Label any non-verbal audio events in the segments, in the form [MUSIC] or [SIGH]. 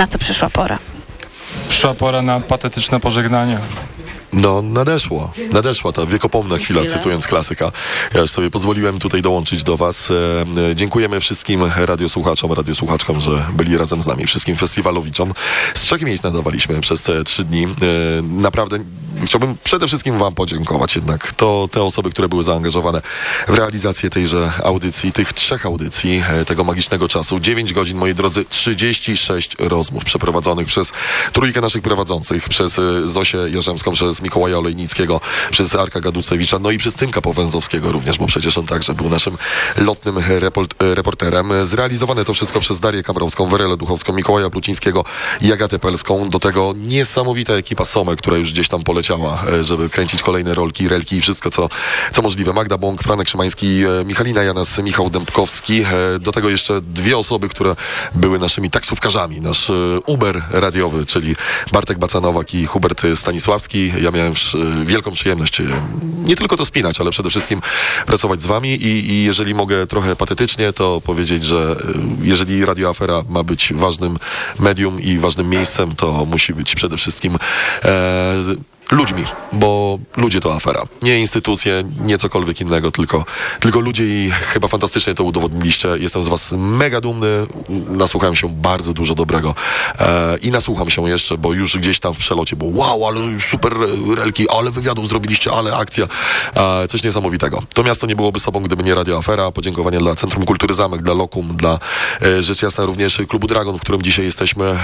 Na co przyszła pora? Przyszła pora na patetyczne pożegnanie. No, nadeszło. Nadeszła ta wiekopomna chwila, Chwila. cytując klasyka. Ja już sobie pozwoliłem tutaj dołączyć do Was. E, e, dziękujemy wszystkim radiosłuchaczom, radiosłuchaczkom, że byli razem z nami, wszystkim festiwalowiczom. Z trzech miejsc nadawaliśmy przez te trzy dni. E, naprawdę chciałbym przede wszystkim Wam podziękować jednak. To te osoby, które były zaangażowane w realizację tejże audycji, tych trzech audycji, e, tego magicznego czasu. 9 godzin, moi drodzy, 36 rozmów przeprowadzonych przez trójkę naszych prowadzących, przez e, Zosię Jarzemską, przez Mikołaja Olejnickiego, przez Arka Gaducewicza, no i przez Tymka Powęzowskiego również, bo przecież on także był naszym lotnym e, reporterem. Zrealizowane to wszystko przez Darię Kamrowską, Werelę Duchowską, Mikołaja Plucińskiego i Agatę Pelską. Do tego niesamowita ekipa Somek, która już gdzieś tam poleciała, e, żeby kręcić kolejne rolki, relki i wszystko, co, co możliwe. Magda Bąk, Franek Szymański, e, Michalina Janas, Michał Dębkowski. E, Do tego jeszcze dwie osoby, które były naszymi taksówkarzami. Nasz Uber radiowy, czyli Bartek Bacanowak i Hubert Stanisławski. Ja miałem wielką przyjemność nie tylko to spinać, ale przede wszystkim pracować z wami i, i jeżeli mogę trochę patetycznie, to powiedzieć, że jeżeli Radio Afera ma być ważnym medium i ważnym miejscem, to musi być przede wszystkim ludźmi, bo ludzie to afera. Nie instytucje, nie cokolwiek innego, tylko, tylko ludzie i chyba fantastycznie to udowodniliście. Jestem z was mega dumny, nasłuchałem się bardzo dużo dobrego e, i nasłucham się jeszcze, bo już gdzieś tam w przelocie było wow, ale super relki, ale wywiadów zrobiliście, ale akcja. E, coś niesamowitego. To miasto nie byłoby sobą, gdyby nie Radio Afera. Podziękowania dla Centrum Kultury Zamek, dla Lokum, dla e, rzecz jasna również Klubu Dragon, w którym dzisiaj jesteśmy e,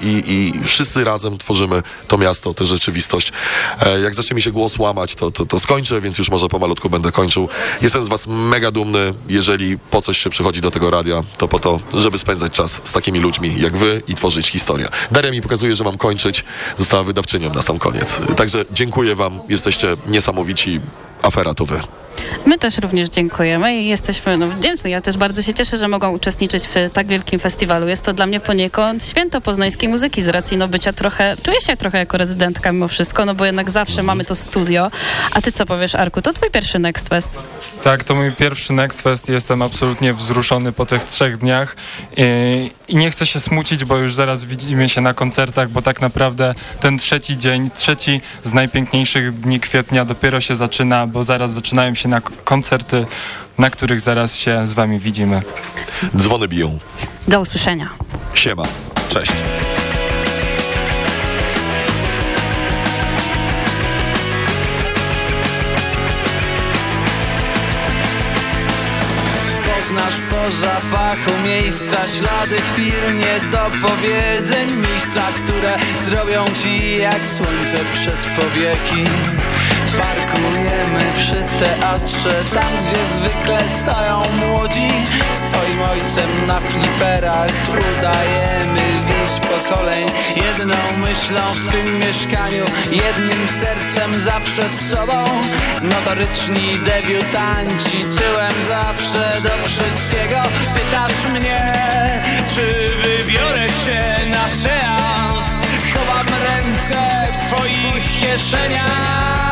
i, i wszyscy razem tworzymy to miasto, tę rzeczywistość. E, jak zacznie mi się głos łamać, to, to, to skończę, więc już może pomalutku będę kończył. Jestem z was mega dumny. Jeżeli po coś się przychodzi do tego radia, to po to, żeby spędzać czas z takimi ludźmi jak wy i tworzyć historię. Daria mi pokazuje, że mam kończyć. Została wydawczynią na sam koniec. Także dziękuję wam. Jesteście niesamowici. Afera to wy. My też również dziękujemy i jesteśmy no, wdzięczni. Ja też bardzo się cieszę, że mogą uczestniczyć w tak wielkim festiwalu. Jest to dla mnie poniekąd święto poznańskiej muzyki z racji no, bycia trochę, czuję się trochę jako rezydentka mimo wszystko, no bo jednak zawsze mamy to studio. A ty co powiesz, Arku? To twój pierwszy Next Fest. Tak, to mój pierwszy Next Fest. Jestem absolutnie wzruszony po tych trzech dniach i, i nie chcę się smucić, bo już zaraz widzimy się na koncertach, bo tak naprawdę ten trzeci dzień, trzeci z najpiękniejszych dni kwietnia dopiero się zaczyna, bo zaraz zaczynają się na koncerty, na których zaraz się z wami widzimy. Dzwony biją. Do usłyszenia. Siema. Cześć. Poznasz po zapachu miejsca, ślady chwil, niedopowiedzeń Miejsca, które zrobią ci jak słońce przez powieki Parkujemy przy teatrze, tam gdzie zwykle stoją młodzi. Z twoim ojcem na fliperach udajemy wieść pokoleń. Jedną myślą w tym mieszkaniu, jednym sercem zawsze z sobą. Notoryczni debiutanci, tyłem zawsze do wszystkiego. Pytasz mnie, czy wybiorę się na seans? Chowam ręce w twoich kieszeniach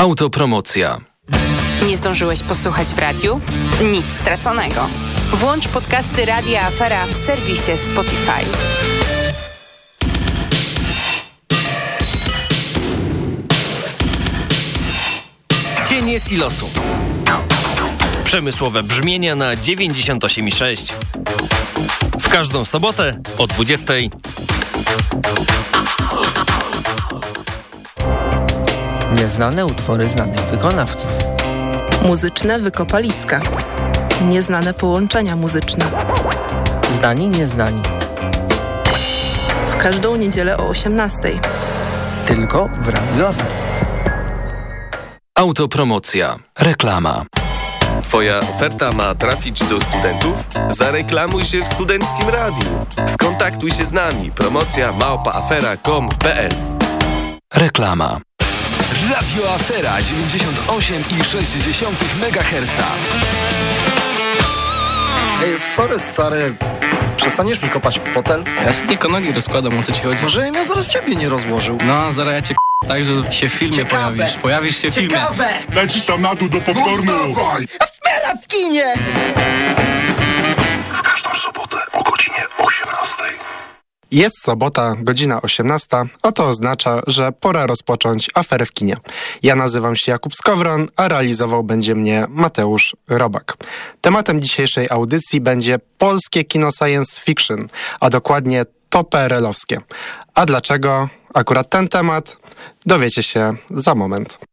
Autopromocja. Nie zdążyłeś posłuchać w radiu? Nic straconego. Włącz podcasty Radia Afera w serwisie Spotify. Cienie silosu. Przemysłowe brzmienia na 98,6. W każdą sobotę o 20. Nieznane utwory znanych wykonawców. Muzyczne wykopaliska. Nieznane połączenia muzyczne. Znani, nieznani. W każdą niedzielę o 18. Tylko w Radio Afera. Autopromocja. Reklama. Twoja oferta ma trafić do studentów? Zareklamuj się w Studenckim Radiu. Skontaktuj się z nami. Promocja małpaafera.com.pl Reklama. Radio Afera 98,6 MHz. Ej, sorry stary, przestaniesz mi kopać w fotel? Ja sobie tylko nogi rozkładam, o co ci chodzi? Może ja zaraz ciebie nie rozłożył. No, zaraz ja cię tak, że się w filmie Ciekawe. pojawisz. Pojawisz się w filmie. Ciekawe! Lecisz tam na dół do popcornu. Afera w kinie! W każdą sobotę o godzinie 18. Jest sobota, godzina 18, a to oznacza, że pora rozpocząć aferę w kinie. Ja nazywam się Jakub Skowron, a realizował będzie mnie Mateusz Robak. Tematem dzisiejszej audycji będzie polskie kino science fiction, a dokładnie to PRL-owskie. A dlaczego akurat ten temat, dowiecie się za moment.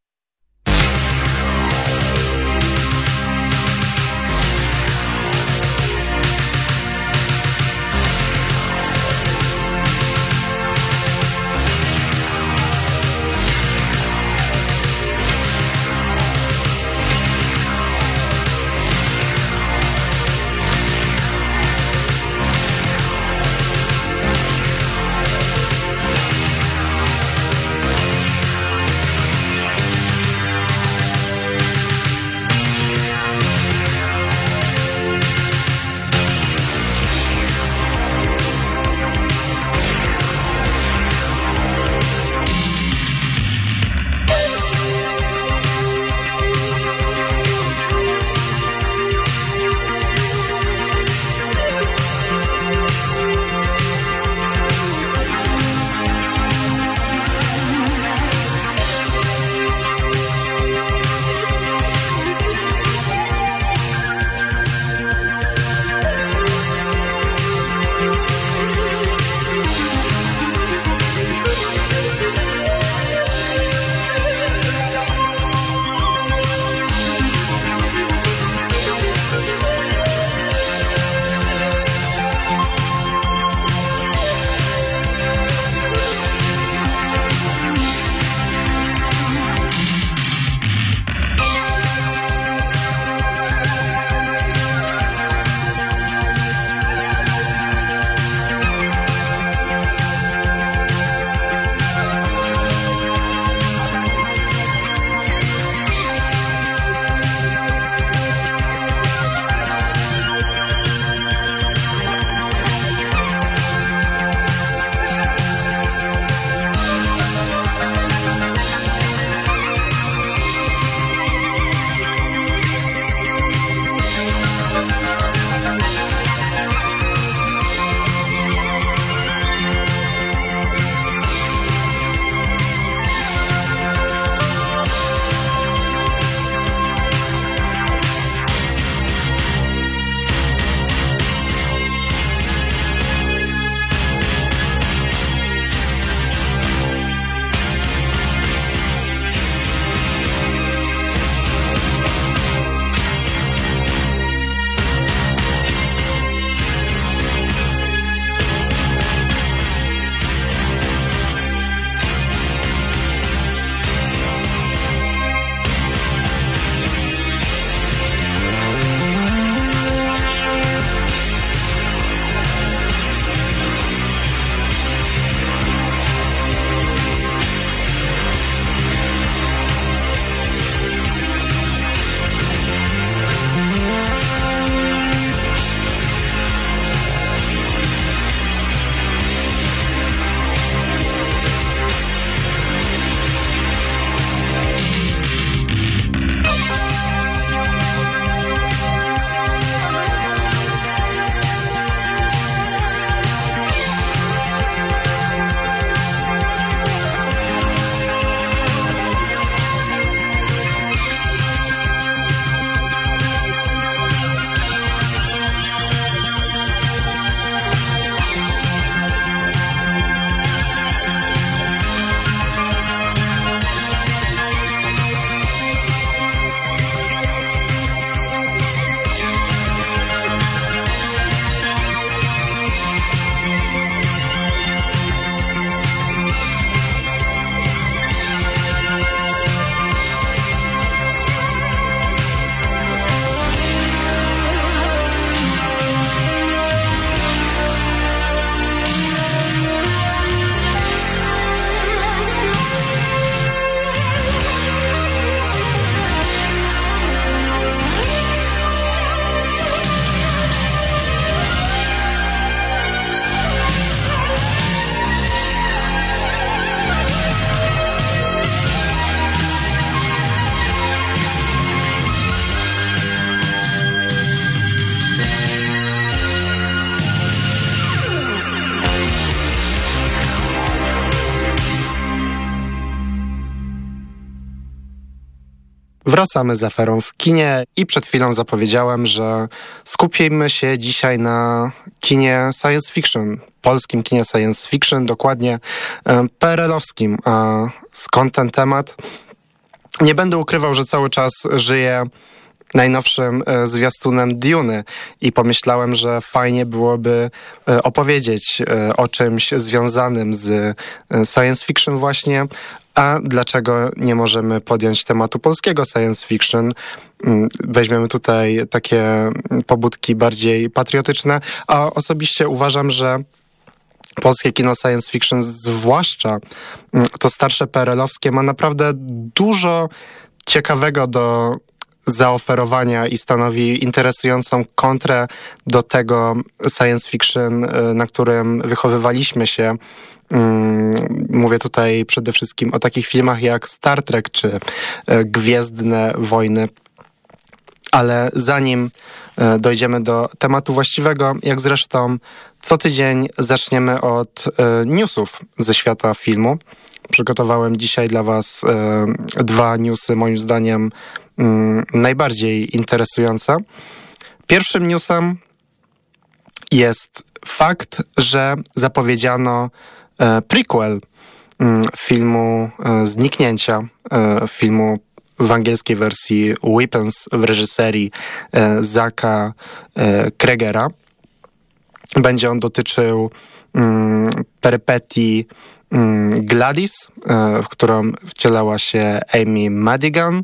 Wracamy z aferą w kinie i przed chwilą zapowiedziałem, że skupimy się dzisiaj na kinie science fiction, polskim kinie science fiction, dokładnie e, PRL-owskim. A skąd ten temat? Nie będę ukrywał, że cały czas żyję najnowszym e, zwiastunem Dune i pomyślałem, że fajnie byłoby e, opowiedzieć o czymś związanym z science fiction właśnie, a dlaczego nie możemy podjąć tematu polskiego science fiction? Mm, weźmiemy tutaj takie pobudki bardziej patriotyczne, a osobiście uważam, że polskie kino science fiction, zwłaszcza mm, to starsze PRL-owskie, ma naprawdę dużo ciekawego do zaoferowania i stanowi interesującą kontrę do tego science fiction, y, na którym wychowywaliśmy się Mm, mówię tutaj przede wszystkim o takich filmach jak Star Trek czy e, Gwiezdne Wojny. Ale zanim e, dojdziemy do tematu właściwego, jak zresztą co tydzień zaczniemy od newsów ze świata filmu. Przygotowałem dzisiaj dla Was dwa newsy, moim zdaniem najbardziej interesujące. Pierwszym newsem jest fakt, że zapowiedziano E, prequel mm, filmu e, Zniknięcia, e, filmu w angielskiej wersji Weapons w reżyserii Zaka Kregera. Będzie on dotyczył mm, perypetii mm, Gladys, w którą wcielała się Amy Madigan.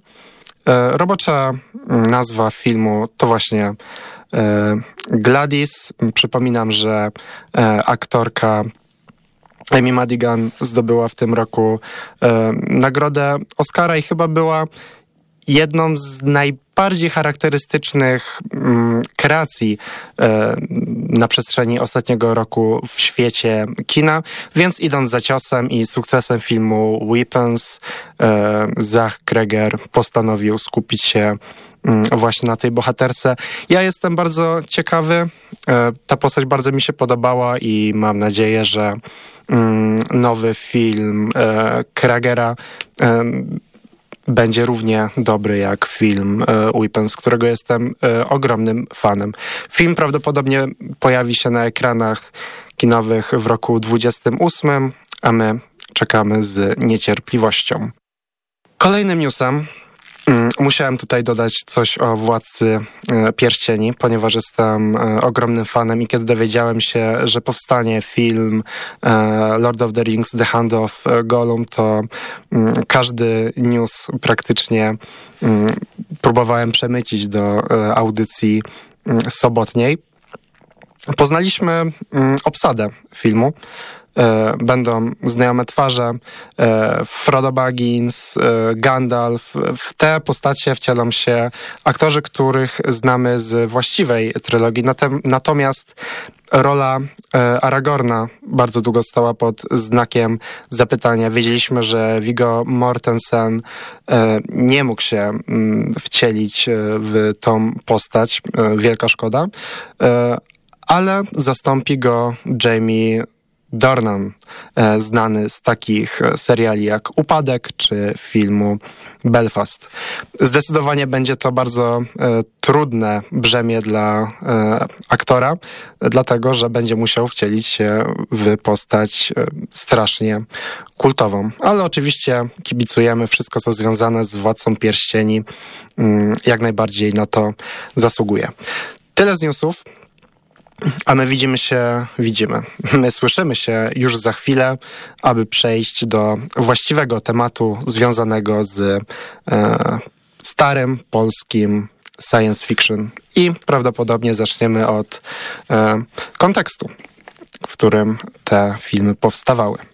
Robocza nazwa filmu to właśnie Gladys. Przypominam, że aktorka Amy Madigan zdobyła w tym roku e, nagrodę Oscara i chyba była jedną z najbardziej charakterystycznych mm, kreacji e, na przestrzeni ostatniego roku w świecie kina, więc idąc za ciosem i sukcesem filmu Weapons, e, Zach Kreger postanowił skupić się mm, właśnie na tej bohaterce. Ja jestem bardzo ciekawy, e, ta postać bardzo mi się podobała i mam nadzieję, że mm, nowy film Kragera będzie równie dobry jak film e, Weapons, którego jestem e, ogromnym fanem. Film prawdopodobnie pojawi się na ekranach kinowych w roku 28, a my czekamy z niecierpliwością. Kolejnym newsem musiałem tutaj dodać coś o Władcy e, Pierścieni, ponieważ jestem e, ogromnym fanem i kiedy dowiedziałem się, że powstanie film e, Lord of the Rings The Hand of Gollum, to mm, każdy news praktycznie mm, próbowałem przemycić do audycji sobotniej. Poznaliśmy obsadę filmu. E, będą znajome twarze, e, Frodo Baggins, e, Gandalf. W te postacie wcielą się aktorzy, których znamy z właściwej trylogii. Natomiast rola Aragorna bardzo długo stała pod znakiem zapytania. Wiedzieliśmy, że Viggo Mortensen nie mógł się mm, wcielić w tą postać. Wielka szkoda. Ale zastąpi go Jamie Dornan, e, znany z takich e, seriali jak Upadek czy filmu Belfast. Zdecydowanie będzie to bardzo e, trudne brzemię dla aktora, dlatego że będzie musiał wcielić się w postać strasznie kultową. Ale oczywiście kibicujemy wszystko, co związane z Władcą Pierścieni, mm, jak najbardziej na to zasługuje. Tyle z newsów. A my widzimy się, widzimy. My słyszymy się już za chwilę, aby przejść do właściwego tematu związanego z e, starym polskim science fiction. I prawdopodobnie zaczniemy od e, kontekstu, w którym te filmy powstawały.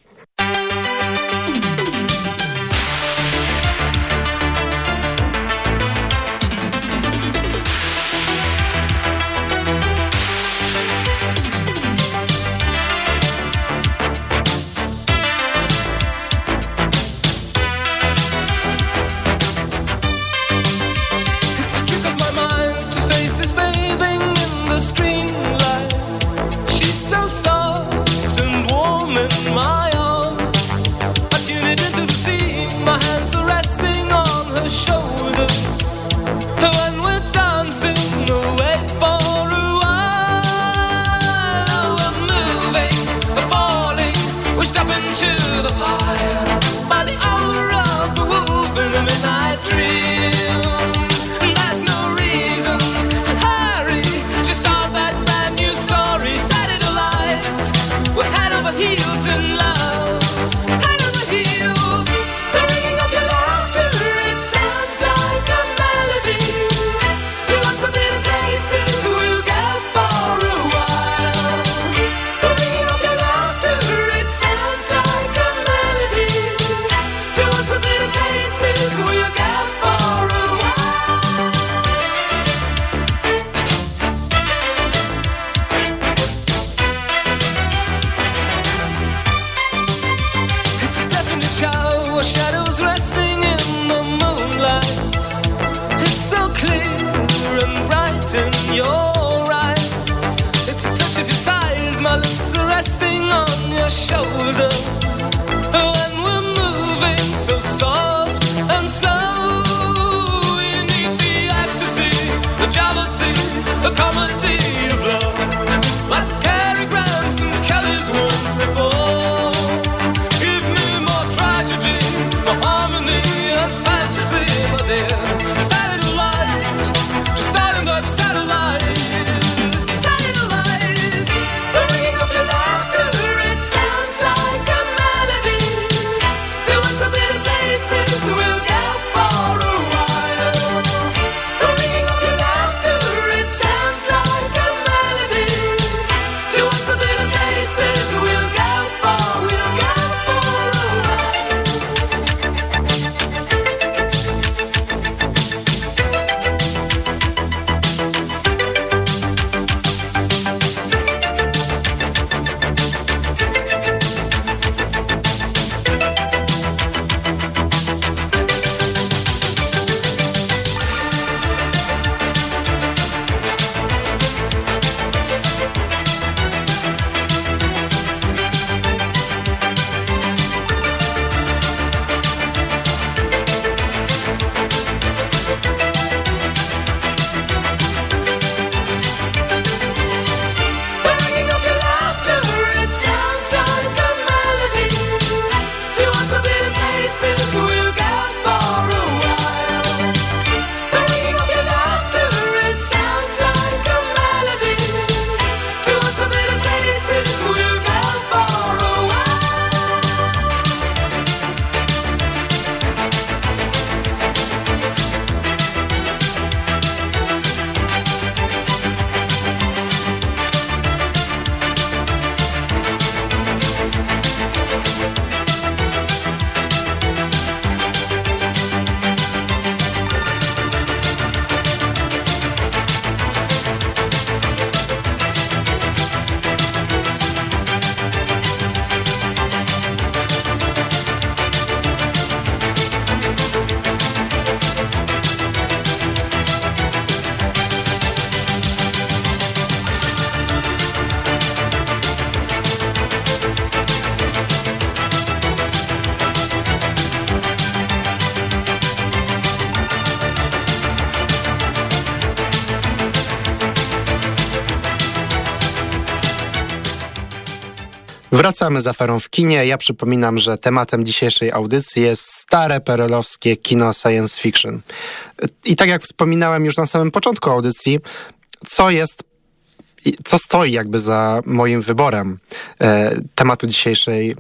Wracamy z aferą w kinie. Ja przypominam, że tematem dzisiejszej audycji jest stare perelowskie kino science fiction. I tak jak wspominałem już na samym początku audycji, co jest, co stoi jakby za moim wyborem e, tematu dzisiejszej e,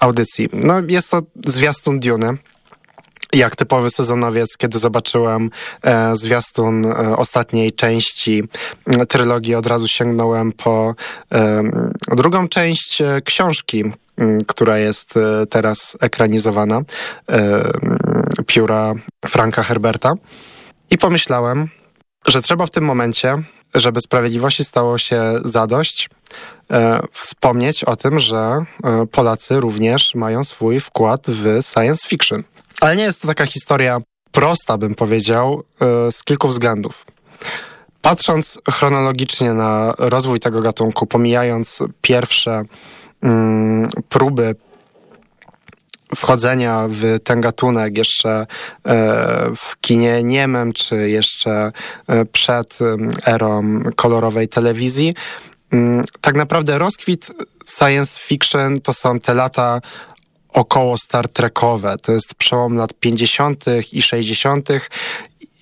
audycji. No jest to zwiastun Duny jak typowy sezonowiec, kiedy zobaczyłem e, zwiastun e, ostatniej części e, trylogii, od razu sięgnąłem po e, drugą część e, książki, która jest e, teraz ekranizowana, e, pióra Franka Herberta. I pomyślałem, że trzeba w tym momencie, żeby sprawiedliwości stało się zadość, wspomnieć o tym, że Polacy również mają swój wkład w science fiction. Ale nie jest to taka historia prosta, bym powiedział, e, z kilku względów. Patrząc chronologicznie na rozwój tego gatunku, pomijając pierwsze mm, próby wchodzenia w ten gatunek jeszcze e, w kinie niemym, czy jeszcze e, przed em, erą kolorowej telewizji, mm, tak naprawdę rozkwit science fiction to są te lata około Star Trekowe. To jest przełom lat 50. i 60.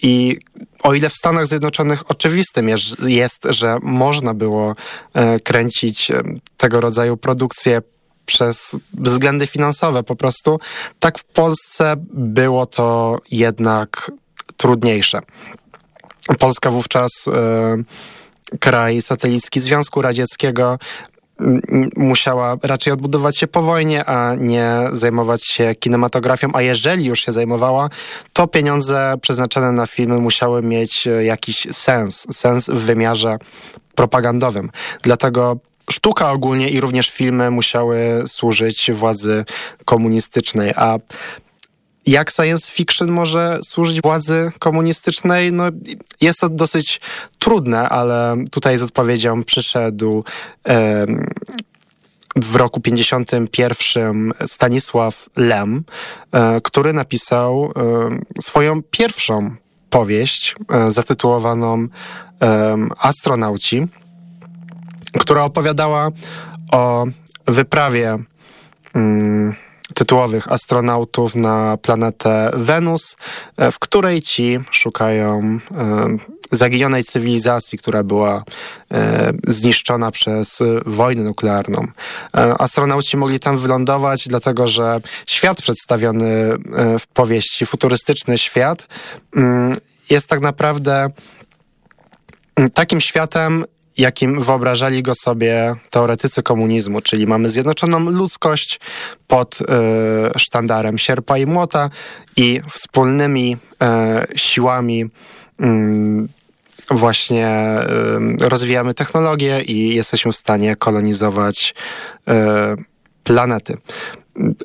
I o ile w Stanach Zjednoczonych oczywistym jest, jest że można było e, kręcić e, tego rodzaju produkcje przez względy finansowe po prostu, tak w Polsce było to jednak trudniejsze. Polska wówczas e, kraj satelicki Związku Radzieckiego musiała raczej odbudować się po wojnie, a nie zajmować się kinematografią, a jeżeli już się zajmowała, to pieniądze przeznaczone na filmy musiały mieć e, jakiś sens, sens w wymiarze propagandowym. Dlatego sztuka ogólnie i również filmy musiały służyć władzy komunistycznej, a jak science fiction może służyć władzy komunistycznej? No, jest to dosyć trudne, ale tutaj z odpowiedzią przyszedł w roku 51 Stanisław Lem, e, który napisał swoją pierwszą powieść e, zatytułowaną Astronauci, która opowiadała o wyprawie mm, tytułowych astronautów na planetę Wenus, e, w której ci szukają e, zaginionej cywilizacji, która była e, zniszczona przez wojnę nuklearną. Astronauci mogli tam wylądować, dlatego że świat przedstawiony w powieści, futurystyczny świat, mm, jest tak naprawdę mm, takim światem, jakim wyobrażali go sobie teoretycy komunizmu, czyli mamy zjednoczoną ludzkość pod y, sztandarem sierpa i młota i wspólnymi y, siłami y, właśnie rozwijamy technologię i jesteśmy w stanie kolonizować planety.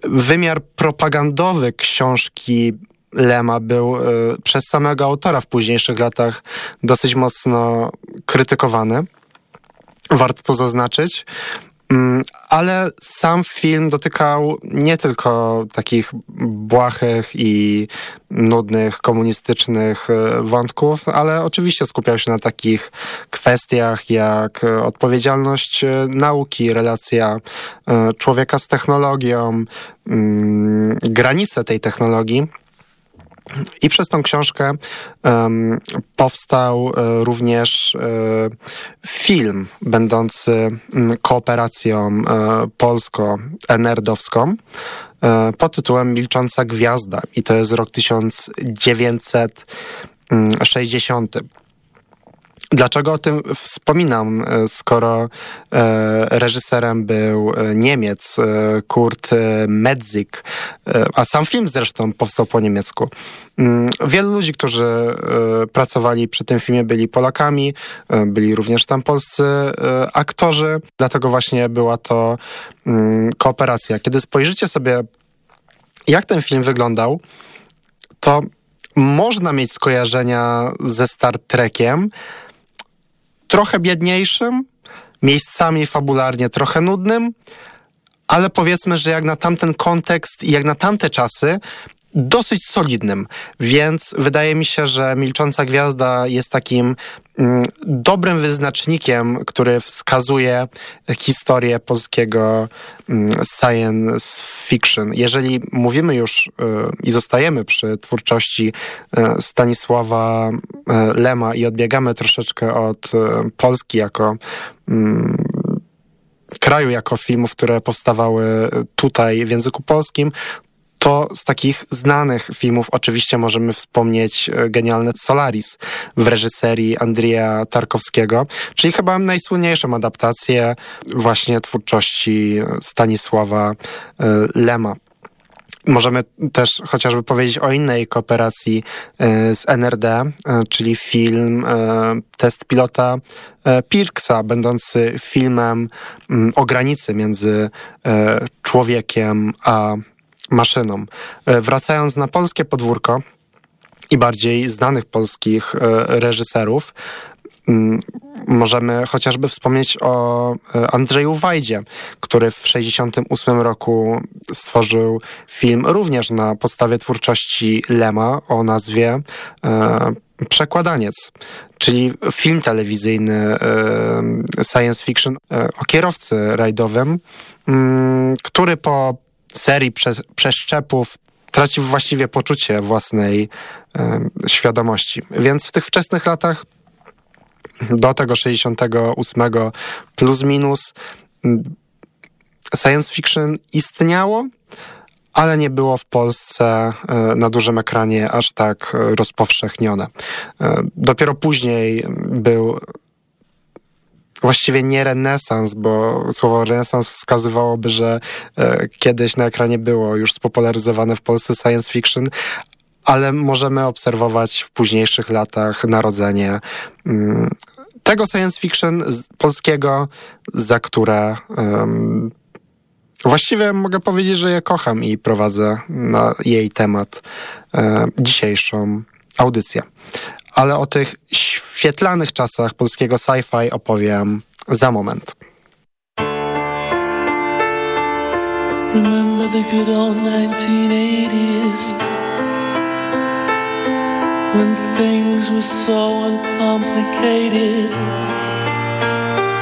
Wymiar propagandowy książki Lema był przez samego autora w późniejszych latach dosyć mocno krytykowany. Warto to zaznaczyć. Mm, ale sam film dotykał nie tylko takich błahych i nudnych, komunistycznych e, wątków, ale oczywiście skupiał się na takich kwestiach jak odpowiedzialność e, nauki, relacja e, człowieka z technologią, mm, granice tej technologii. I przez tą książkę um, powstał e, również e, film będący kooperacją e, polsko-enerdowską pod tytułem Milcząca Gwiazda. I to jest rok 1960. Dlaczego o tym wspominam, e, skoro e, reżyserem był e, Niemiec Kurt Medzik, a sam film zresztą powstał po niemiecku. Mm, wielu ludzi, którzy pracowali przy tym filmie byli Polakami, byli również tam polscy aktorzy, dlatego właśnie była to mm, kooperacja. Kiedy spojrzycie sobie, jak ten film wyglądał, to można mieć skojarzenia ze Star Trekiem, trochę biedniejszym, miejscami fabularnie trochę nudnym, ale powiedzmy, że jak na tamten kontekst i jak na tamte czasy, dosyć solidnym. Więc wydaje mi się, że Milcząca Gwiazda jest takim mm, dobrym wyznacznikiem, który wskazuje historię polskiego mm, science fiction. Jeżeli mówimy już y, i zostajemy przy twórczości y, Stanisława y, Lema i odbiegamy troszeczkę od Polski jako mm, kraju, jako filmów, które powstawały tutaj w języku polskim, to z takich znanych filmów oczywiście możemy wspomnieć e, genialne Solaris w reżyserii Andrija Tarkowskiego, czyli chyba najsłynniejszą adaptację właśnie twórczości Stanisława e, Lema. Możemy też chociażby powiedzieć o innej kooperacji e, z NRD, czyli film Test pilota Pirksa, będący filmem o granicy między człowiekiem a maszyną. E, wracając na polskie podwórko i bardziej znanych polskich e, reżyserów, mm, możemy chociażby wspomnieć o e, Andrzeju Wajdzie, który w 1968 roku stworzył film również na podstawie twórczości Lema o nazwie Przekładaniec, czyli film telewizyjny science fiction o kierowcy rajdowym, mm, który po serii prze, przeszczepów tracił właściwie poczucie własnej e, świadomości. Więc w tych wczesnych latach do tego 68 plus minus science fiction istniało, ale nie było w Polsce e, na dużym ekranie aż tak rozpowszechnione. E, dopiero później był właściwie nie renesans, bo słowo renesans wskazywałoby, że e, kiedyś na ekranie było już spopularyzowane w Polsce science fiction, ale możemy obserwować w późniejszych latach narodzenie mm, tego science fiction polskiego, za które um, Właściwie mogę powiedzieć, że je kocham i prowadzę na jej temat e, dzisiejszą audycję. Ale o tych świetlanych czasach polskiego sci-fi opowiem za moment. Remember the good old 1980s when things were so uncomplicated.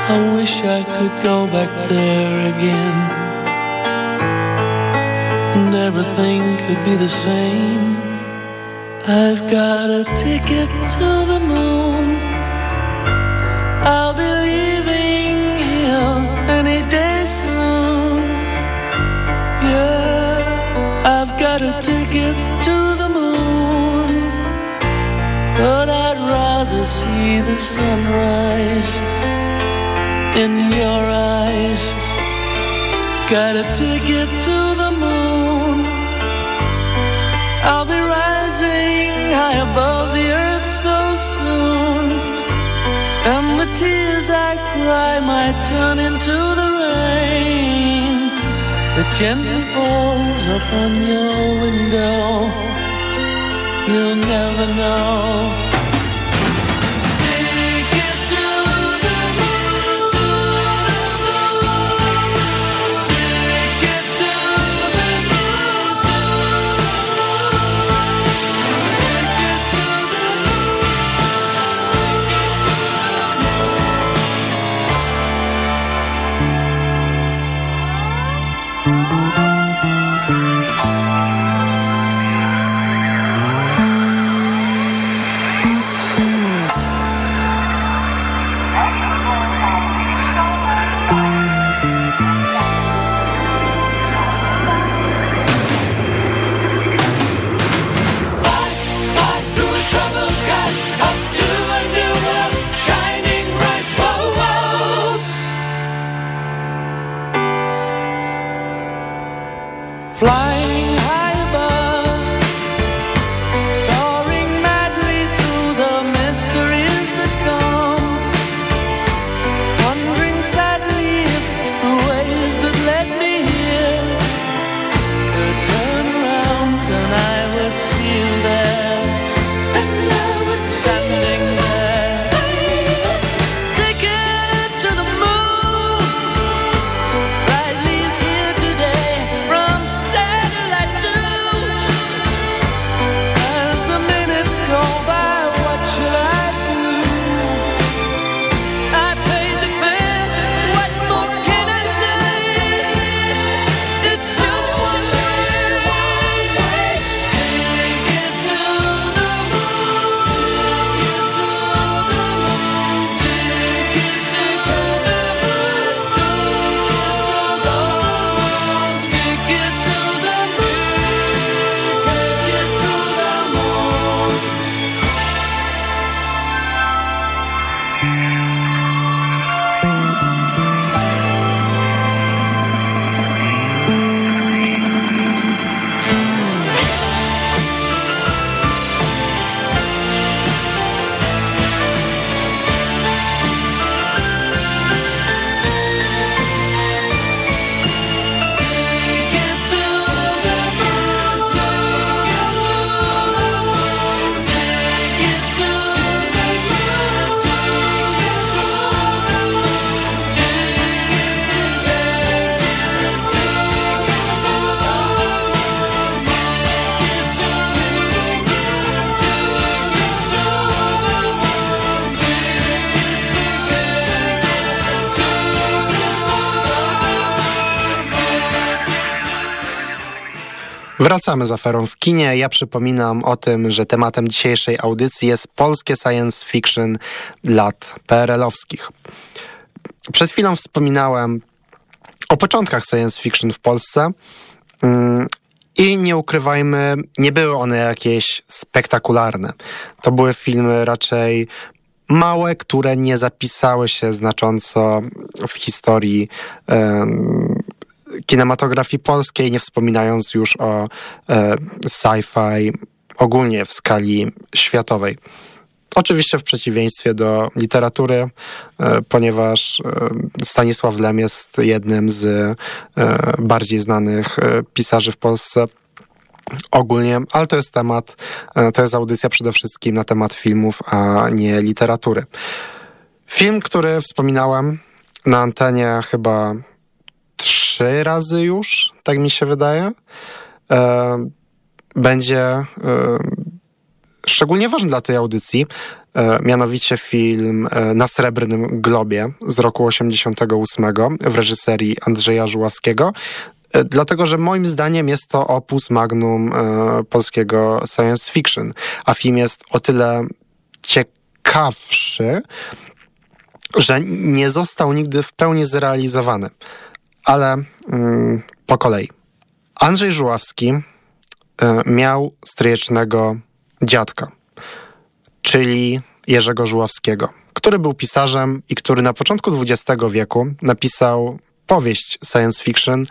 I wish I could go back there again and everything could be the same. I've got a ticket to the moon. I'll be leaving here any day soon. Yeah, I've got a ticket to the moon, but I'd rather see the sunrise in your eyes. Got a ticket to the moon. I'll be rising high above the earth so soon, and the tears I cry might turn into the rain that gently falls upon your window. You'll never know. Wracamy z aferą w kinie. Ja przypominam o tym, że tematem dzisiejszej audycji jest polskie science fiction lat PRL-owskich. Przed chwilą wspominałem o początkach science fiction w Polsce. Mm, I nie ukrywajmy, nie były one jakieś spektakularne. To były filmy raczej małe, które nie zapisały się znacząco w historii kinematografii polskiej, nie wspominając już o e, sci-fi ogólnie w skali światowej. Oczywiście w przeciwieństwie do literatury, e, ponieważ e, Stanisław Lem jest jednym z bardziej znanych pisarzy w Polsce ogólnie, ale to jest temat, to jest audycja przede wszystkim na temat filmów, a nie literatury. Film, który wspominałem na antenie chyba trzy razy już, tak mi się wydaje, e, będzie e, szczególnie ważny dla tej audycji, e, mianowicie film Na Srebrnym Globie z roku 88 w reżyserii Andrzeja Żuławskiego. Dlatego, że moim zdaniem jest to opus magnum polskiego science fiction, a film jest o tyle ciekawszy, że nie został nigdy w pełni zrealizowany. Ale mm, po kolei. Andrzej Żuławski e, miał stryjecznego dziadka, czyli Jerzego Żuławskiego, który był pisarzem i który na początku XX wieku napisał powieść science fiction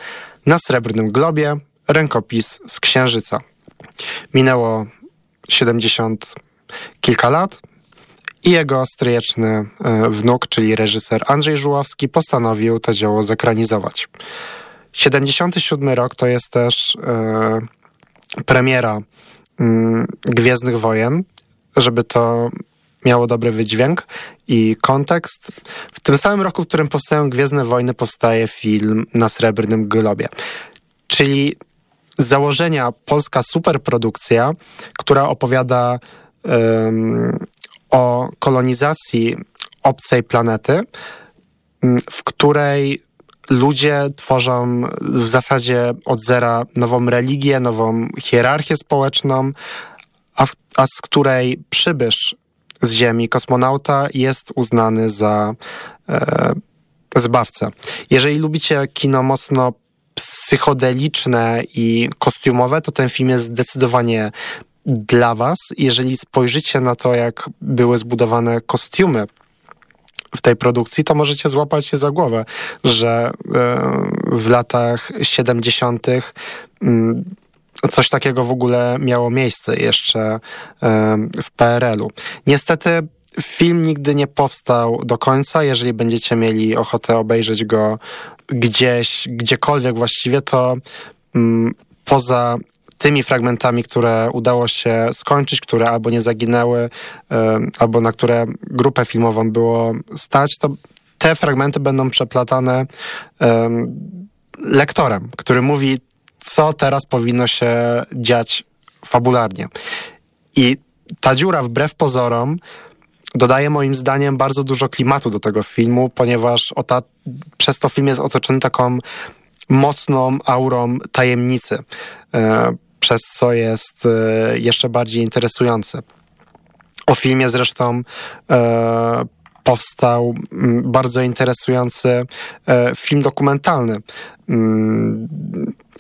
na Srebrnym Globie, rękopis z Księżyca. Minęło 70 kilka lat i jego stryjeczny e, wnuk, czyli reżyser Andrzej Żuławski, postanowił to dzieło zekranizować. 77 rok to jest też e, premiera mm, Gwiezdnych Wojen, żeby to miało dobry wydźwięk i kontekst. W tym samym roku, w którym powstają Gwiezdne Wojny, powstaje film na Srebrnym Globie. Czyli z założenia polska superprodukcja, która opowiada em, o kolonizacji obcej planety, m, w której ludzie tworzą w zasadzie od zera nową religię, nową hierarchię społeczną, a, w, a z której przybysz z Ziemi, kosmonauta, jest uznany za e, zbawcę. Jeżeli lubicie kino mocno psychodeliczne i kostiumowe, to ten film jest zdecydowanie dla was. Jeżeli spojrzycie na to, jak były zbudowane kostiumy w tej produkcji, to możecie złapać się za głowę, że e, w latach 70. mm, coś takiego w ogóle miało miejsce jeszcze e, w PRL-u. Niestety film nigdy nie powstał do końca. Jeżeli będziecie mieli ochotę obejrzeć go gdzieś, gdziekolwiek właściwie, to mm, poza tymi fragmentami, które udało się skończyć, które albo nie zaginęły, albo na które grupę filmową było stać, to te fragmenty będą przeplatane em, lektorem, który mówi, co teraz powinno się dziać fabularnie. I ta dziura, wbrew pozorom, dodaje moim zdaniem bardzo dużo klimatu do tego filmu, ponieważ przez to film jest otoczony taką mocną aurą tajemnicy, e, przez co jest e, jeszcze bardziej interesujący. O filmie zresztą e, powstał mm, bardzo interesujący e, film dokumentalny, mm,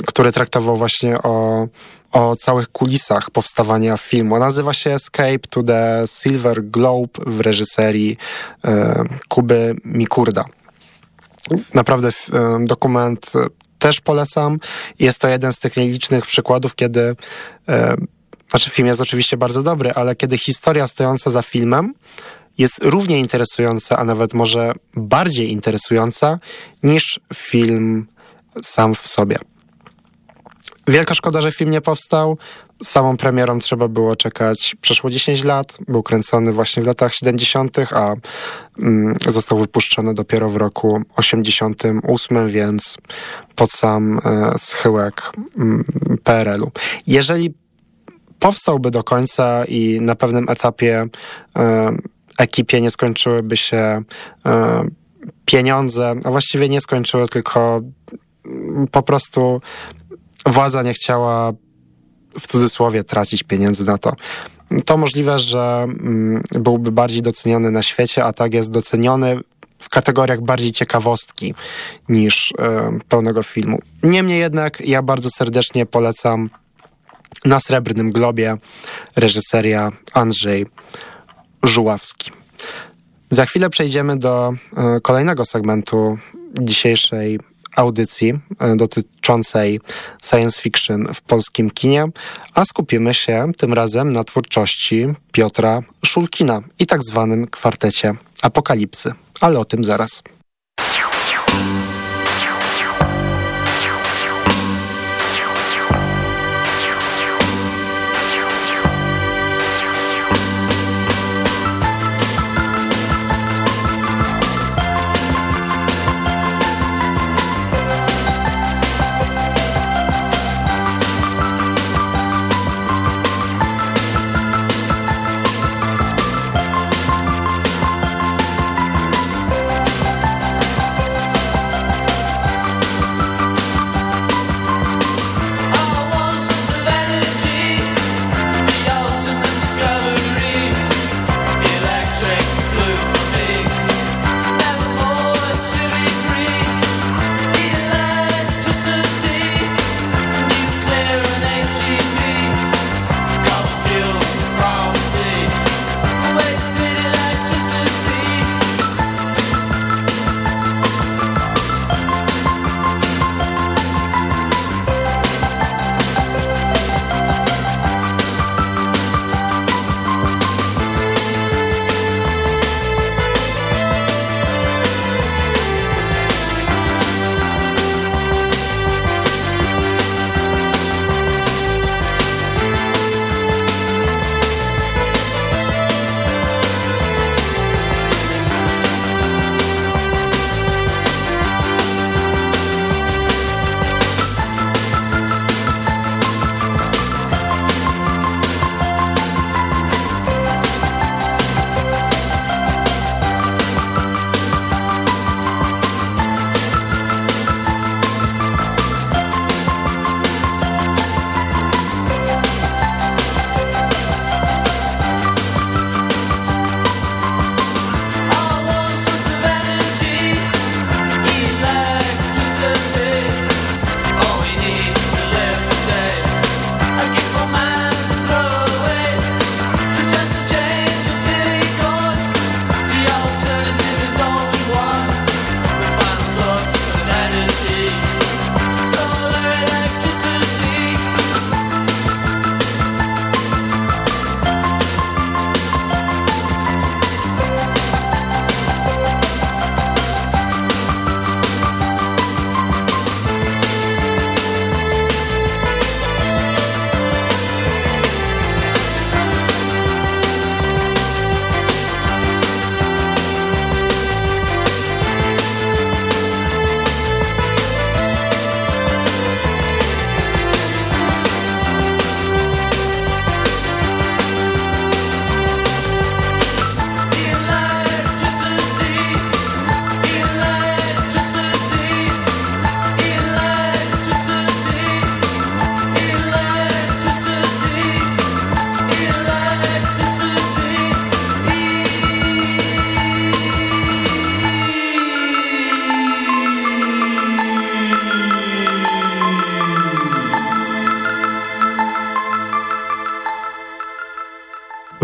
który traktował właśnie o, o całych kulisach powstawania filmu. Nazywa się Escape to the Silver Globe w reżyserii e, Kuby Mikurda. Naprawdę dokument też polecam. Jest to jeden z tych nielicznych przykładów, kiedy e, znaczy film jest oczywiście bardzo dobry, ale kiedy historia stojąca za filmem jest równie interesująca, a nawet może bardziej interesująca niż film sam w sobie. Wielka szkoda, że film nie powstał. Samą premierą trzeba było czekać przeszło 10 lat. Był kręcony właśnie w latach 70., a mm, został wypuszczony dopiero w roku 88, więc pod sam e, schyłek mm, PRL-u. Jeżeli powstałby do końca i na pewnym etapie e, ekipie nie skończyłyby się e, pieniądze, a właściwie nie skończyły, tylko mm, po prostu władza nie chciała w cudzysłowie tracić pieniędzy na to. To możliwe, że mm, byłby bardziej doceniony na świecie, a tak jest doceniony w kategoriach bardziej ciekawostki niż e, pełnego filmu. Niemniej jednak ja bardzo serdecznie polecam na Srebrnym Globie reżyseria Andrzej Żuławski. Za chwilę przejdziemy do e, kolejnego segmentu dzisiejszej audycji e, dotyczącej science fiction w polskim kinie, a skupimy się tym razem na twórczości Piotra Szulkina i tak zwanym kwartecie Apokalipsy. Ale o tym zaraz.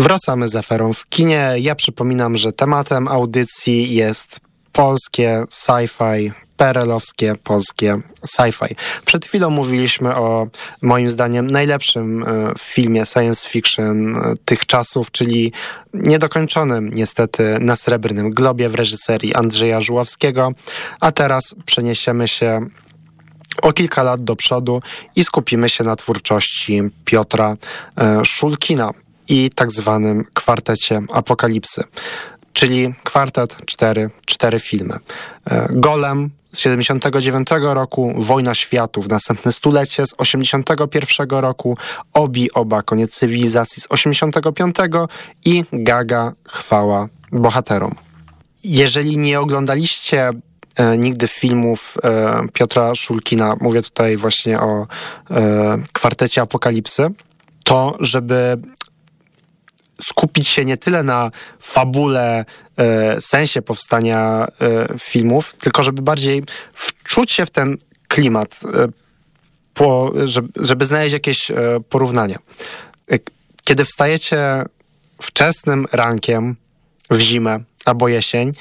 Wracamy z aferą w kinie. Ja przypominam, że tematem audycji jest polskie sci-fi, perelowskie polskie sci-fi. Przed chwilą mówiliśmy o moim zdaniem najlepszym e, filmie science fiction e, tych czasów, czyli niedokończonym niestety na Srebrnym Globie w reżyserii Andrzeja Żuławskiego, a teraz przeniesiemy się o kilka lat do przodu i skupimy się na twórczości Piotra e, Szulkina i tak zwanym kwartecie Apokalipsy, czyli kwartet, cztery, cztery filmy. E, Golem z 79 roku, Wojna Światów, następne stulecie z 81 roku, Obi Oba, Koniec Cywilizacji z 85 i Gaga, Chwała Bohaterom. Jeżeli nie oglądaliście e, nigdy filmów e, Piotra Szulkina, mówię tutaj właśnie o e, kwartecie Apokalipsy, to żeby skupić się nie tyle na fabule, e, sensie powstania e, filmów, tylko żeby bardziej wczuć się w ten klimat, e, żeby, żeby znaleźć jakieś porównania. Kiedy wstajecie wczesnym rankiem w zimę albo jesień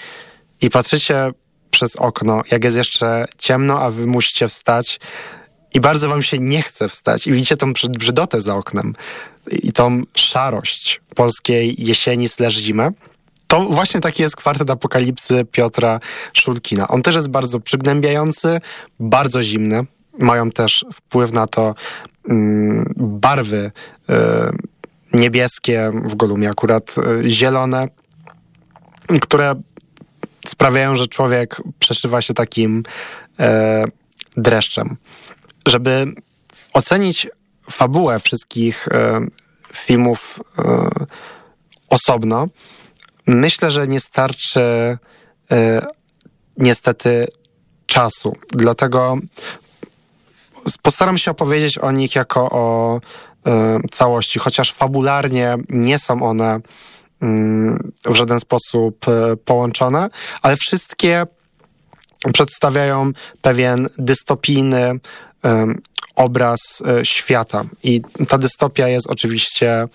i patrzycie przez okno, jak jest jeszcze ciemno, a wy musicie wstać i bardzo wam się nie chce wstać i widzicie tą brzyd- brzydotę za oknem i tą szarość polskiej jesieni slash zimy, to właśnie taki jest kwartet apokalipsy Piotra Szulkina. On też jest bardzo przygnębiający, bardzo zimny. Mają też wpływ na to mm, barwy y, niebieskie, w Golumie akurat y, zielone, które sprawiają, że człowiek przeszywa się takim e, dreszczem. Żeby ocenić fabułę wszystkich e, filmów e, osobno, myślę, że nie starczy e, niestety czasu. Dlatego postaram się opowiedzieć o nich jako o całości, chociaż fabularnie nie są one mm, w żaden sposób połączone, ale wszystkie przedstawiają pewien dystopijny obraz e, świata. I ta dystopia jest oczywiście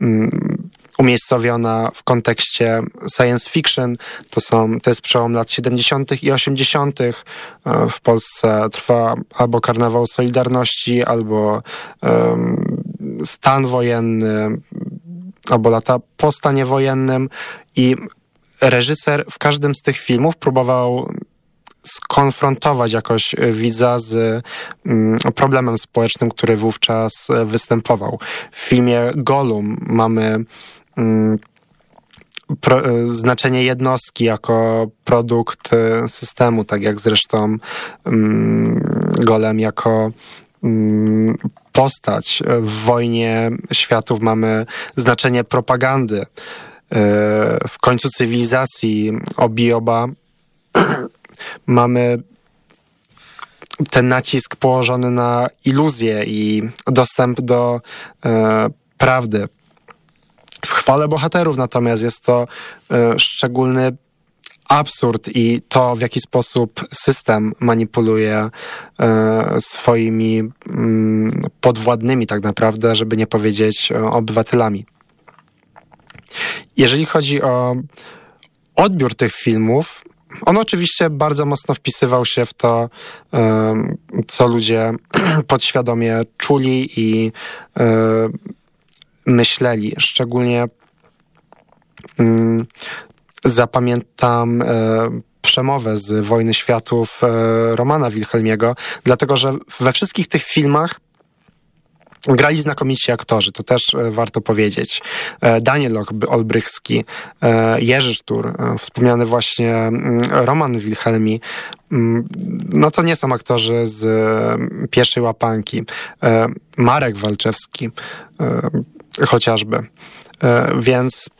mm, umiejscowiona w kontekście science fiction. To, są, to jest przełom lat 70. i 80. E, W Polsce trwa albo karnawał Solidarności, albo stan wojenny, albo lata po stanie wojennym. I reżyser w każdym z tych filmów próbował skonfrontować jakoś widza z mm, problemem społecznym, który wówczas e, występował. W filmie Golum mamy mm, e, znaczenie jednostki jako produkt e, systemu, tak jak zresztą mm, Golem jako postać w wojnie światów mamy znaczenie propagandy. E, W końcu cywilizacji Obioba [CLEARS THROAT] mamy ten nacisk położony na iluzję i dostęp do e, prawdy. W chwale bohaterów natomiast jest to e, szczególny absurd i to, w jaki sposób system manipuluje e, swoimi mm, podwładnymi tak naprawdę, żeby nie powiedzieć e, obywatelami. Jeżeli chodzi o odbiór tych filmów, on oczywiście bardzo mocno wpisywał się w to, co ludzie [CLEARS THROAT] podświadomie czuli i myśleli. Szczególnie mm, zapamiętam e, przemowę z Wojny Światów e, Romana Wilhelmiego, dlatego że we wszystkich tych filmach Grali znakomici aktorzy, to też e, warto powiedzieć. E, Daniel Olbrychski, e, Jerzy Sztur, wspomniany właśnie mm, Roman Wilhelmi. Mm, No to nie są aktorzy z e, pierwszej łapanki. Marek Walczewski chociażby. Więc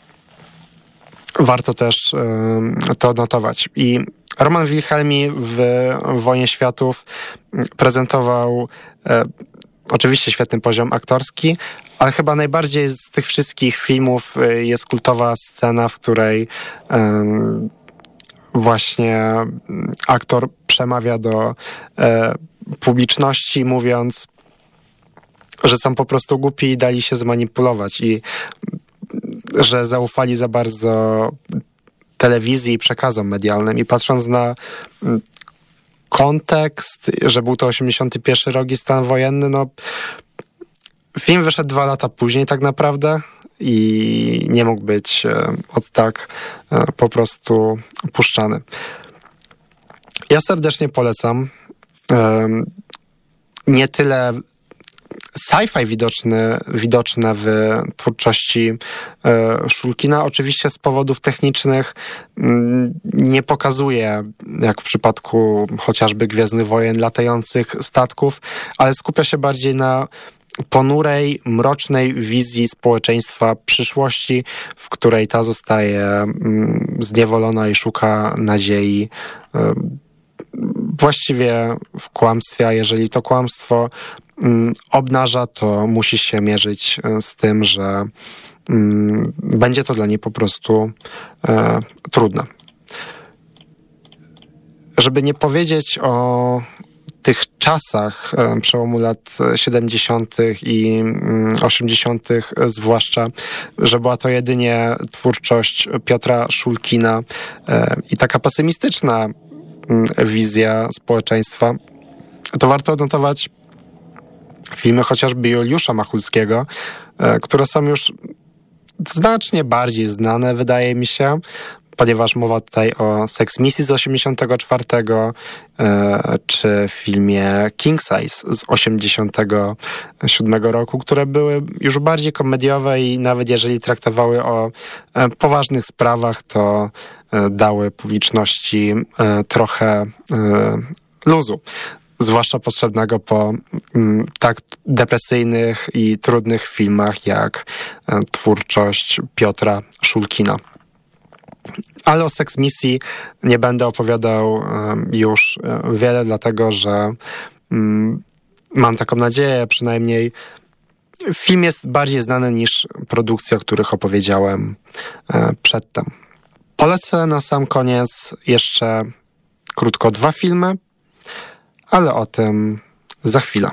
warto też to notować. I Roman Wilhelmi w Wojnie Światów mm, prezentował oczywiście świetny poziom aktorski, ale chyba najbardziej z tych wszystkich filmów e, jest kultowa scena, w której właśnie mm, aktor przemawia do e, publiczności, mówiąc, że są po prostu głupi i dali się zmanipulować i że zaufali za bardzo telewizji i przekazom medialnym. I patrząc na mm, kontekst, że był to 81 rok i stan wojenny, no film wyszedł dwa lata później tak naprawdę i nie mógł być e, od tak e, po prostu puszczany. Ja serdecznie polecam. Em, Nie tyle sci-fi widoczny, widoczne w twórczości e, Szulkina. Oczywiście z powodów technicznych mm, nie pokazuje, jak w przypadku chociażby Gwiezdnych Wojen, latających statków, ale skupia się bardziej na ponurej, mrocznej wizji społeczeństwa przyszłości, w której ta zostaje mm, zniewolona i szuka nadziei e, właściwie w kłamstwie, a jeżeli to kłamstwo obnaża, to musi się mierzyć e, z tym, że mm, będzie to dla niej po prostu e, trudne. Żeby nie powiedzieć o tych czasach e, przełomu lat 70. i mm, 80., zwłaszcza, że była to jedynie twórczość Piotra Szulkina i taka pesymistyczna mm, wizja społeczeństwa, to warto odnotować filmy chociażby Juliusza Machulskiego, e, które są już znacznie bardziej znane, wydaje mi się, ponieważ mowa tutaj o Sex Missy z 84, e, czy filmie King Size z 87 roku, które były już bardziej komediowe i nawet jeżeli traktowały o e, poważnych sprawach, to dały publiczności trochę luzu zwłaszcza potrzebnego po mm, tak depresyjnych i trudnych filmach jak twórczość Piotra Szulkina. Ale o Sex Misji nie będę opowiadał już wiele, dlatego że mm, mam taką nadzieję, przynajmniej film jest bardziej znany niż produkcje, o których opowiedziałem e, przedtem. Polecę na sam koniec jeszcze krótko dwa filmy, ale o tym za chwilę.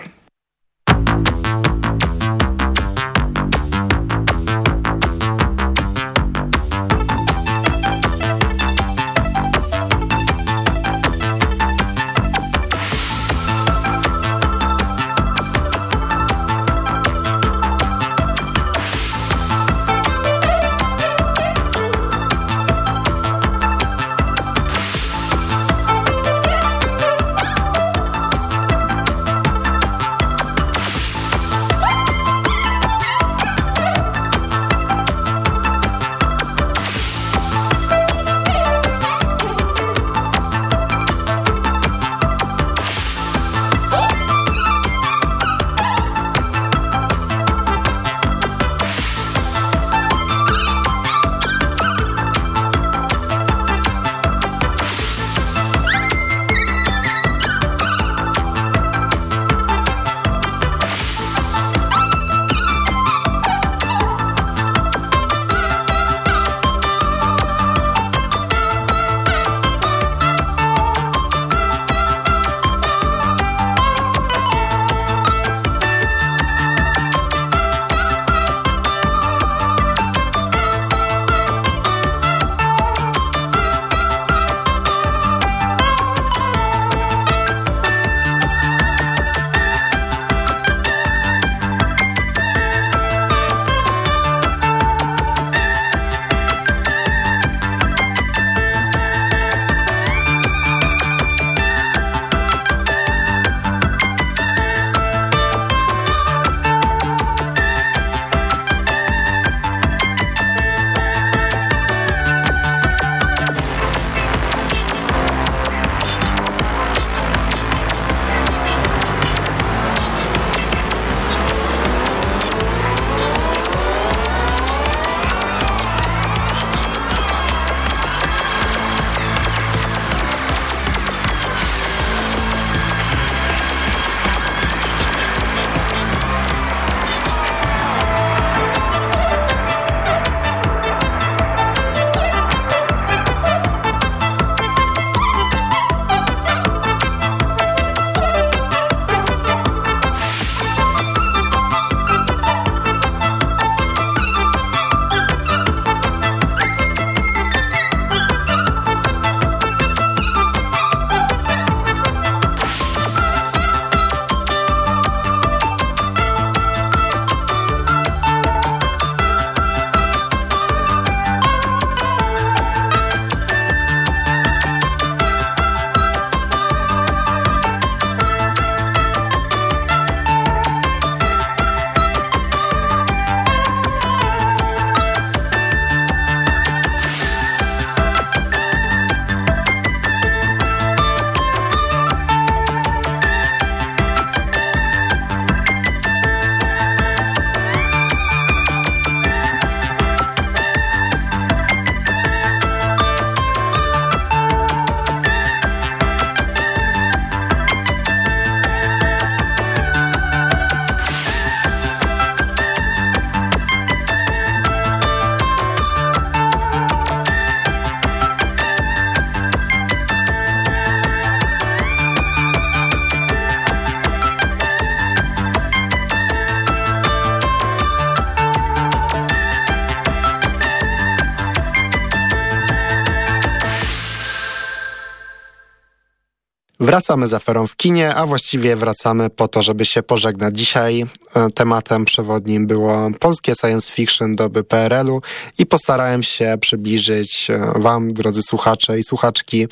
Wracamy z aferą w kinie, a właściwie wracamy po to, żeby się pożegnać. Dzisiaj e, tematem przewodnim było polskie science fiction doby PRL-u i postarałem się przybliżyć e, Wam, drodzy słuchacze i słuchaczki,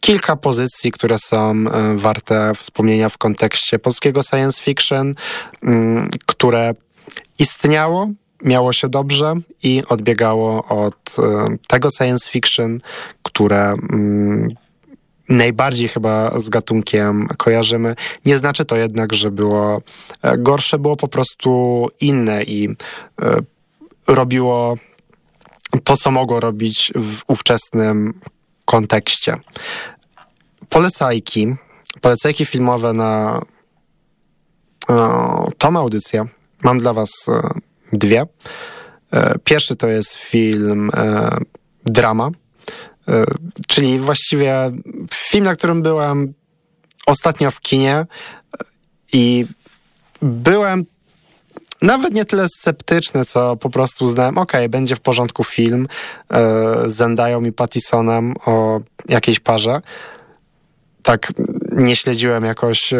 kilka pozycji, które są e, warte wspomnienia w kontekście polskiego science fiction, mm, które istniało, miało się dobrze i odbiegało od tego science fiction, które mm, najbardziej chyba z gatunkiem kojarzymy. Nie znaczy to jednak, że było e, gorsze, było po prostu inne i e, robiło to, co mogło robić w ówczesnym kontekście. Polecajki, polecajki filmowe na e, tą audycję mam dla Was dwie. Pierwszy to jest film drama czyli właściwie film, na którym byłem ostatnio w kinie e, i byłem nawet nie tyle sceptyczny, co po prostu uznałem, ok, będzie w porządku film e, z Zendayą i Pattisonem o jakiejś parze. Tak nie śledziłem jakoś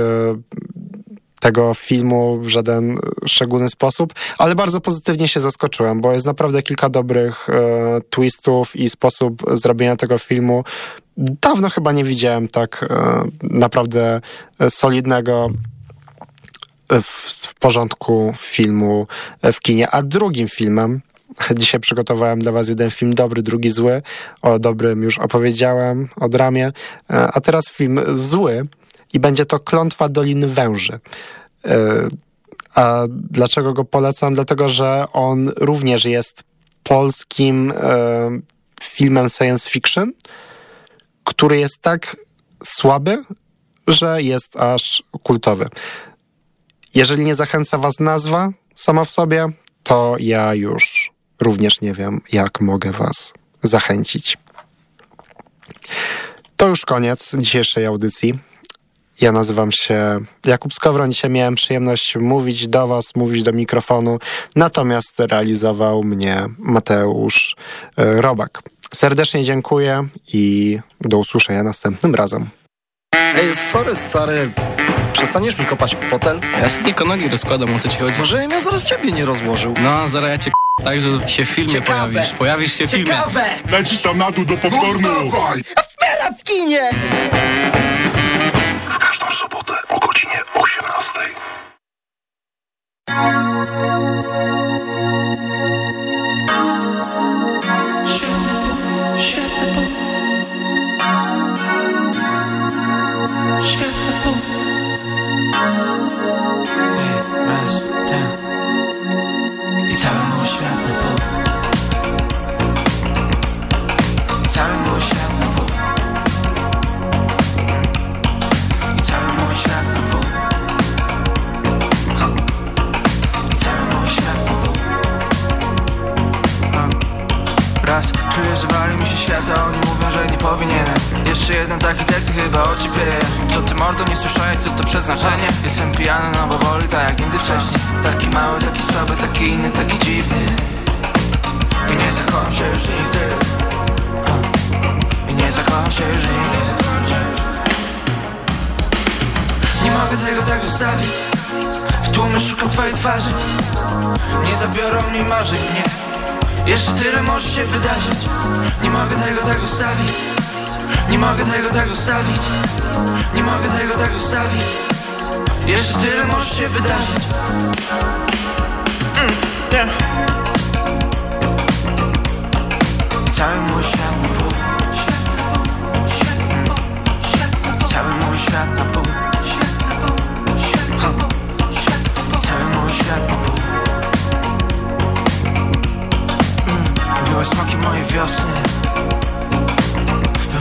tego filmu w żaden szczególny sposób, ale bardzo pozytywnie się zaskoczyłem, bo jest naprawdę kilka dobrych e, twistów i sposób zrobienia tego filmu. Dawno chyba nie widziałem tak e, naprawdę solidnego w, w porządku filmu w kinie. A drugim filmem, [LAUGHS] Dzisiaj przygotowałem dla Was jeden film dobry, drugi zły. O dobrym już opowiedziałem, o dramie. E, a teraz film zły, i będzie to Klątwa Doliny Węży. E, a dlaczego go polecam? Dlatego, że on również jest polskim e, filmem science fiction, który jest tak słaby, że jest aż kultowy. Jeżeli nie zachęca was nazwa sama w sobie, to ja już również nie wiem, jak mogę was zachęcić. To już koniec dzisiejszej audycji. Ja nazywam się Jakub Skowron. Dzisiaj miałem przyjemność mówić do Was, mówić do mikrofonu, natomiast realizował mnie Mateusz e, Robak. Serdecznie dziękuję i do usłyszenia następnym razem. Ej, sorry stary, przestaniesz mi kopać w fotel? Ja sobie tylko nogi rozkładam, o co ci chodzi. Może ja zaraz ciebie nie rozłożył. No, zaraz ja cię tak, że się w filmie Ciekawe. pojawisz. Pojawisz się w filmie. Ciekawe! Lecisz tam na dół do popcornu! No dawaj! Afera w kinie! Każdą sobotę o godzinie 18. Jeszcze jeden taki tekst chyba o ciebie Co ty mordo nie słyszałeś, co to przeznaczenie? Jestem pijany, no bo boli tak jak nigdy wcześniej. Taki mały, taki słaby, taki inny, taki dziwny. I nie się już nigdy. I nie się już nigdy. Nie mogę tego tak zostawić. W tłumie szukam twojej twarzy. Nie zabiorą mi marzeń, nie. Jeszcze tyle może się wydarzyć. Nie mogę tego tak zostawić Nie mogę tego tak zostawić. Nie mogę tego tak zostawić. Jeszcze tyle może się wydarzyć. Mm, yeah. Cały mój świat na pół. Mm. Cały mój świat na pół. Cały mój świat na pół. Byłeś smokiem mojej wiosny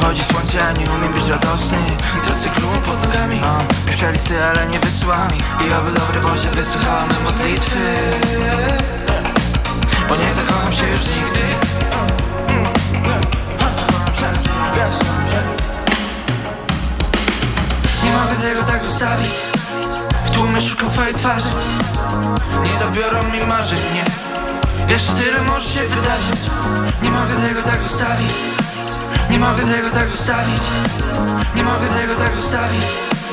Wychodzi słońce, a nie umiem być radosny. I tracę klum pod nogami. A, Piszę listy, ale nie wysyłam ich I oby dobry Boże wysłuchała me modlitwy. Bo nie zakocham się już nigdy. Nie mogę tego tak zostawić. W tłumie szukam twojej twarzy. Nie zabiorą mi marzeń, nie. Jeszcze tyle może się wydarzyć. Nie mogę tego tak zostawić Nie mogę tego tak zostawić. Nie mogę tego tak zostawić